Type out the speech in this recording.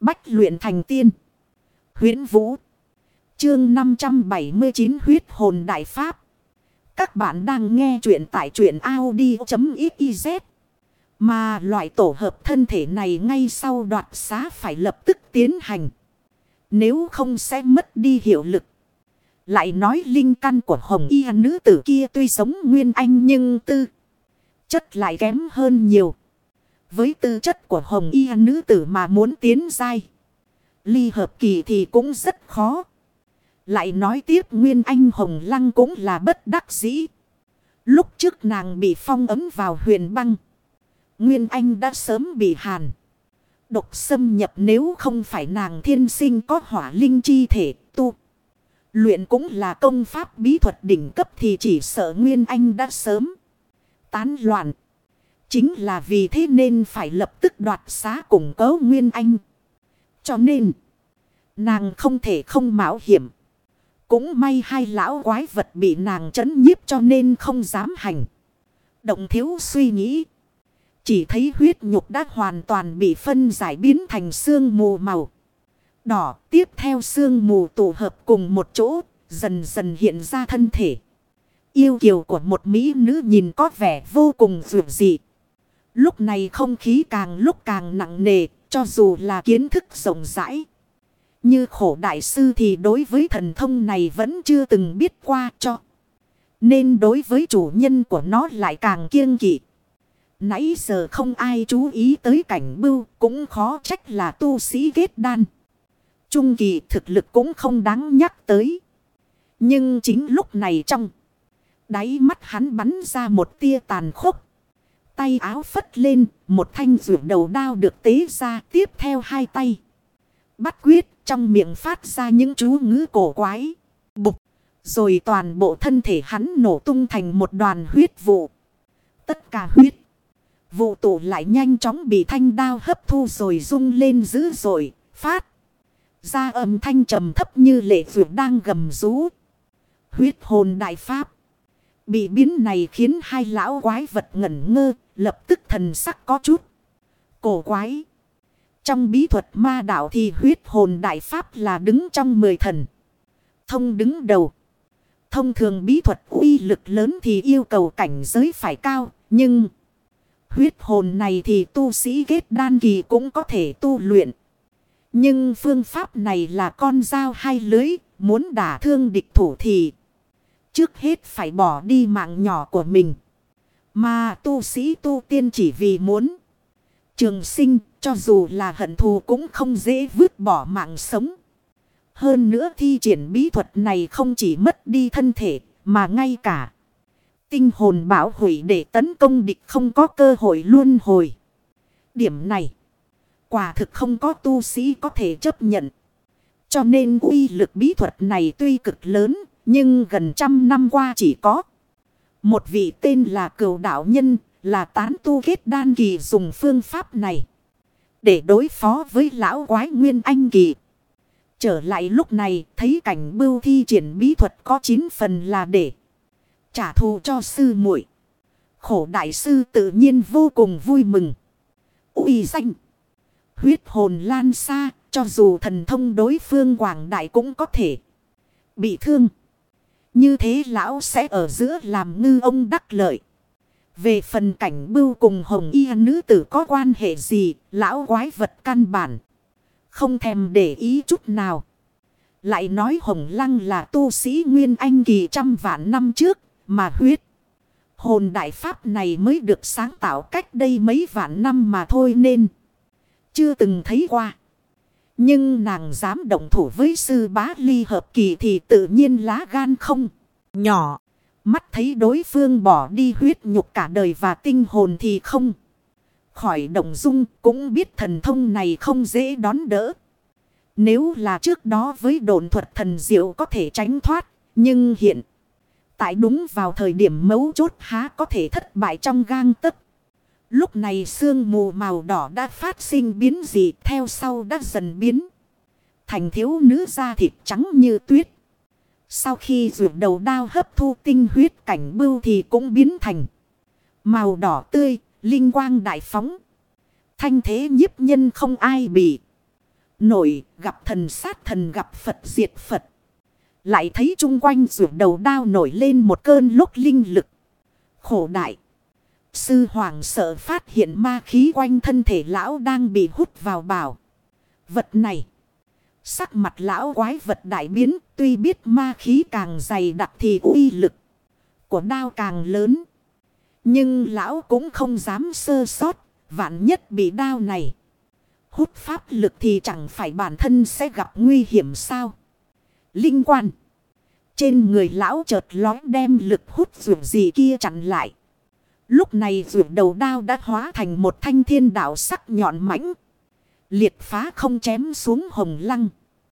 Bách luyện thành tiên. huyễn Vũ. Chương 579 huyết hồn đại pháp. Các bạn đang nghe truyện tại truyện Audi.xyz. Mà loại tổ hợp thân thể này ngay sau đoạt xá phải lập tức tiến hành. Nếu không sẽ mất đi hiệu lực. Lại nói linh căn của hồng y nữ tử kia tuy sống nguyên anh nhưng tư. Chất lại kém hơn nhiều. Với tư chất của hồng y nữ tử mà muốn tiến dai. Ly hợp kỳ thì cũng rất khó. Lại nói tiếp Nguyên Anh Hồng Lăng cũng là bất đắc dĩ. Lúc trước nàng bị phong ấm vào huyền băng. Nguyên Anh đã sớm bị hàn. Độc xâm nhập nếu không phải nàng thiên sinh có hỏa linh chi thể tu. Luyện cũng là công pháp bí thuật đỉnh cấp thì chỉ sợ Nguyên Anh đã sớm. Tán loạn. Chính là vì thế nên phải lập tức đoạt xá cùng cấu Nguyên Anh. Cho nên, nàng không thể không mạo hiểm. Cũng may hai lão quái vật bị nàng chấn nhiếp cho nên không dám hành. Động thiếu suy nghĩ. Chỉ thấy huyết nhục đã hoàn toàn bị phân giải biến thành xương mù màu. Đỏ tiếp theo xương mù tụ hợp cùng một chỗ, dần dần hiện ra thân thể. Yêu kiều của một mỹ nữ nhìn có vẻ vô cùng dịu dị. Lúc này không khí càng lúc càng nặng nề, cho dù là kiến thức rộng rãi. Như khổ đại sư thì đối với thần thông này vẫn chưa từng biết qua cho. Nên đối với chủ nhân của nó lại càng kiêng kỵ. Nãy giờ không ai chú ý tới cảnh bưu cũng khó trách là tu sĩ kết đan. Trung kỳ thực lực cũng không đáng nhắc tới. Nhưng chính lúc này trong đáy mắt hắn bắn ra một tia tàn khốc. Tay áo phất lên, một thanh rượu đầu đao được tế ra tiếp theo hai tay. Bắt quyết trong miệng phát ra những chú ngữ cổ quái. Bục. Rồi toàn bộ thân thể hắn nổ tung thành một đoàn huyết vụ. Tất cả huyết. Vụ tụ lại nhanh chóng bị thanh đao hấp thu rồi rung lên dữ dội, phát. Ra âm thanh trầm thấp như lệ vượt đang gầm rú. Huyết hồn đại pháp. Bị biến này khiến hai lão quái vật ngẩn ngơ, lập tức thần sắc có chút. Cổ quái. Trong bí thuật ma đạo thì huyết hồn đại pháp là đứng trong mười thần. Thông đứng đầu. Thông thường bí thuật uy lực lớn thì yêu cầu cảnh giới phải cao. Nhưng huyết hồn này thì tu sĩ kết đan kỳ cũng có thể tu luyện. Nhưng phương pháp này là con dao hai lưới. Muốn đả thương địch thủ thì trước hết phải bỏ đi mạng nhỏ của mình. Mà tu sĩ tu tiên chỉ vì muốn trường sinh, cho dù là hận thù cũng không dễ vứt bỏ mạng sống. Hơn nữa thi triển bí thuật này không chỉ mất đi thân thể, mà ngay cả tinh hồn bảo hủy để tấn công địch không có cơ hội luôn hồi. Điểm này, quả thực không có tu sĩ có thể chấp nhận. Cho nên uy lực bí thuật này tuy cực lớn, nhưng gần trăm năm qua chỉ có một vị tên là cửu đạo nhân, là tán tu kết đan kỳ dùng phương pháp này. Để đối phó với lão quái nguyên anh kỳ. Trở lại lúc này, thấy cảnh bưu thi triển bí thuật có 9 phần là để trả thù cho sư muội Khổ đại sư tự nhiên vô cùng vui mừng. uy danh. Huyết hồn lan xa, cho dù thần thông đối phương quảng đại cũng có thể bị thương. Như thế lão sẽ ở giữa làm ngư ông đắc lợi. Về phần cảnh bưu cùng hồng y nữ tử có quan hệ gì, lão quái vật căn bản. Không thèm để ý chút nào. Lại nói hồng lăng là tu sĩ nguyên anh kỳ trăm vạn năm trước, mà huyết. Hồn đại pháp này mới được sáng tạo cách đây mấy vạn năm mà thôi nên. Chưa từng thấy qua. Nhưng nàng dám động thủ với sư bá ly hợp kỳ thì tự nhiên lá gan không. Nhỏ. Mắt thấy đối phương bỏ đi huyết nhục cả đời và tinh hồn thì không. Khỏi động dung, cũng biết thần thông này không dễ đón đỡ. Nếu là trước đó với đồn thuật thần diệu có thể tránh thoát. Nhưng hiện. Tại đúng vào thời điểm mấu chốt há có thể thất bại trong gang tấc. Lúc này sương mù màu đỏ đã phát sinh biến dị theo sau đã dần biến. Thành thiếu nữ da thịt trắng như tuyết. Sau khi rượu đầu đao hấp thu tinh huyết cảnh bưu thì cũng biến thành màu đỏ tươi, linh quang đại phóng. Thanh thế nhiếp nhân không ai bị. Nổi gặp thần sát thần gặp Phật diệt Phật. Lại thấy chung quanh rượu đầu đao nổi lên một cơn lúc linh lực. Khổ đại. Sư hoàng sợ phát hiện ma khí quanh thân thể lão đang bị hút vào bảo. Vật này. Sắc mặt lão quái vật đại biến. Tuy biết ma khí càng dày đặc thì uy lực của đao càng lớn. Nhưng lão cũng không dám sơ sót. Vạn nhất bị đao này. Hút pháp lực thì chẳng phải bản thân sẽ gặp nguy hiểm sao. Linh quan. Trên người lão chợt lói đem lực hút dù gì kia chặn lại. Lúc này rượu đầu đao đã hóa thành một thanh thiên đạo sắc nhọn mãnh. Liệt phá không chém xuống hồng lăng.